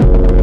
you